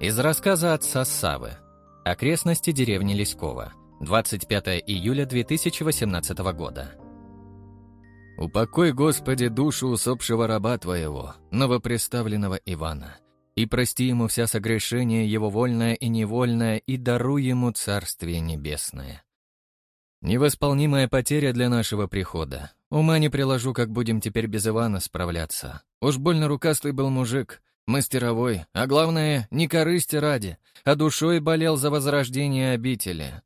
Из рассказа отца Савы. Окрестности деревни Леськова. 25 июля 2018 года. «Упокой, Господи, душу усопшего раба Твоего, новопреставленного Ивана, и прости ему вся согрешения его вольное и невольное, и даруй ему Царствие Небесное». Невосполнимая потеря для нашего прихода. Ума не приложу, как будем теперь без Ивана справляться. Уж больно рукастый был мужик, мастеровой, а главное, не корысти ради, а душой болел за возрождение обители.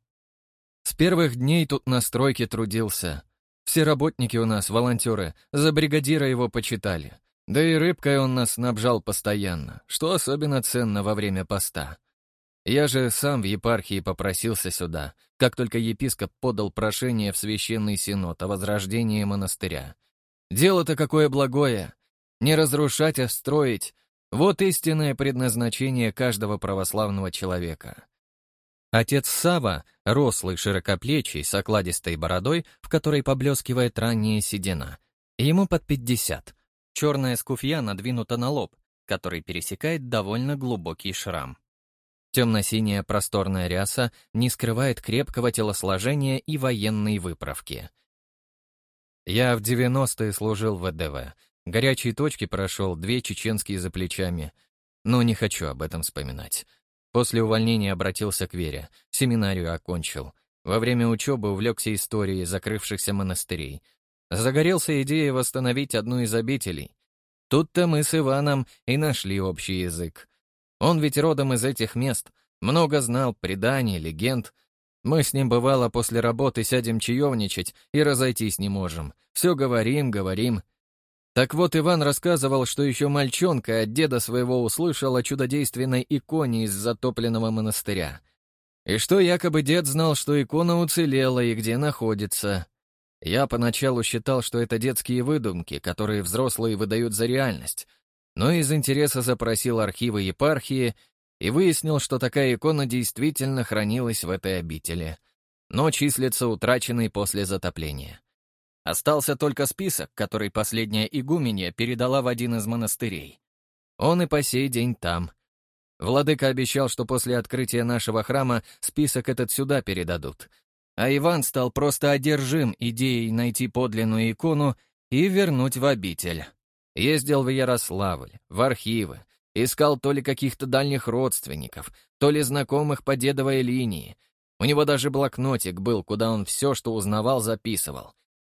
С первых дней тут на стройке трудился. Все работники у нас, волонтеры, за бригадира его почитали. Да и рыбкой он нас снабжал постоянно, что особенно ценно во время поста. Я же сам в епархии попросился сюда, как только епископ подал прошение в священный синод о возрождении монастыря. Дело-то какое благое! Не разрушать, а строить — вот истинное предназначение каждого православного человека. Отец Сава, рослый, широкоплечий, с окладистой бородой, в которой поблескивает ранняя седина. Ему под пятьдесят. Черная скуфья надвинута на лоб, который пересекает довольно глубокий шрам. Темно-синяя просторная ряса не скрывает крепкого телосложения и военной выправки. Я в 90-е служил в ВДВ. Горячие точки прошел, две чеченские за плечами. Но не хочу об этом вспоминать. После увольнения обратился к Вере, семинарию окончил. Во время учебы увлекся историей закрывшихся монастырей. Загорелся идеей восстановить одну из обителей. Тут-то мы с Иваном и нашли общий язык. Он ведь родом из этих мест, много знал преданий, легенд. Мы с ним, бывало, после работы сядем чаевничать и разойтись не можем. Все говорим, говорим. Так вот, Иван рассказывал, что еще мальчонка от деда своего услышал о чудодейственной иконе из затопленного монастыря. И что якобы дед знал, что икона уцелела и где находится. Я поначалу считал, что это детские выдумки, которые взрослые выдают за реальность, но из интереса запросил архивы епархии и выяснил, что такая икона действительно хранилась в этой обители, но числится утраченной после затопления. Остался только список, который последняя игуменья передала в один из монастырей. Он и по сей день там. Владыка обещал, что после открытия нашего храма список этот сюда передадут. А Иван стал просто одержим идеей найти подлинную икону и вернуть в обитель. Ездил в Ярославль, в архивы, искал то ли каких-то дальних родственников, то ли знакомых по дедовой линии. У него даже блокнотик был, куда он все, что узнавал, записывал.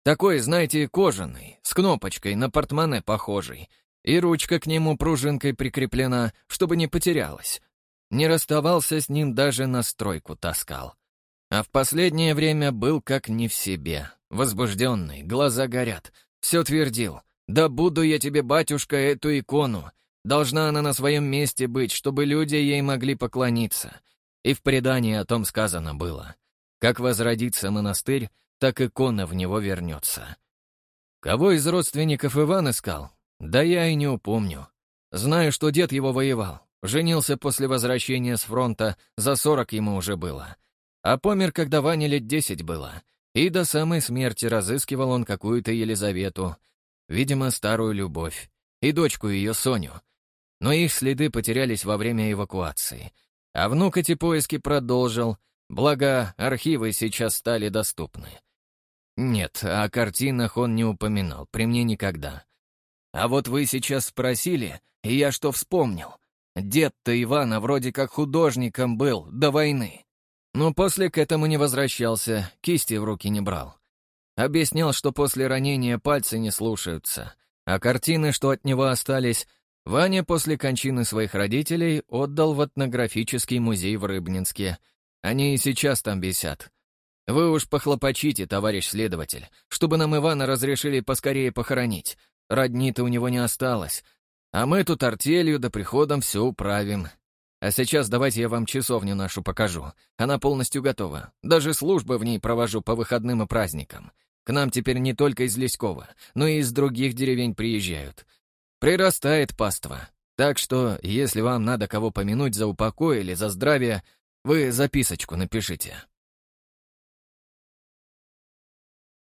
Такой, знаете, кожаный, с кнопочкой, на портмоне похожий. И ручка к нему пружинкой прикреплена, чтобы не потерялась. Не расставался с ним, даже на стройку таскал. А в последнее время был как не в себе. Возбужденный, глаза горят. Все твердил. «Да буду я тебе, батюшка, эту икону. Должна она на своем месте быть, чтобы люди ей могли поклониться». И в предании о том сказано было. Как возродится монастырь, так икона в него вернется. Кого из родственников Иван искал? Да я и не упомню. Знаю, что дед его воевал. Женился после возвращения с фронта, за сорок ему уже было. А помер, когда Ване лет десять было. И до самой смерти разыскивал он какую-то Елизавету, Видимо, старую любовь. И дочку ее, Соню. Но их следы потерялись во время эвакуации. А внук эти поиски продолжил, благо архивы сейчас стали доступны. Нет, о картинах он не упоминал, при мне никогда. А вот вы сейчас спросили, и я что вспомнил. Дед-то Ивана вроде как художником был до войны. Но после к этому не возвращался, кисти в руки не брал. Объяснял, что после ранения пальцы не слушаются, а картины, что от него остались, Ваня после кончины своих родителей отдал в этнографический музей в Рыбнинске. Они и сейчас там висят. Вы уж похлопочите, товарищ следователь, чтобы нам Ивана разрешили поскорее похоронить. Родни-то у него не осталось. А мы тут артелью до приходом все управим. А сейчас давайте я вам часовню нашу покажу. Она полностью готова. Даже службы в ней провожу по выходным и праздникам. К нам теперь не только из Леськова, но и из других деревень приезжают. Прирастает паства. Так что, если вам надо кого помянуть за упокой или за здравие, вы записочку напишите.